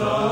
Son.